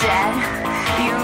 dead. You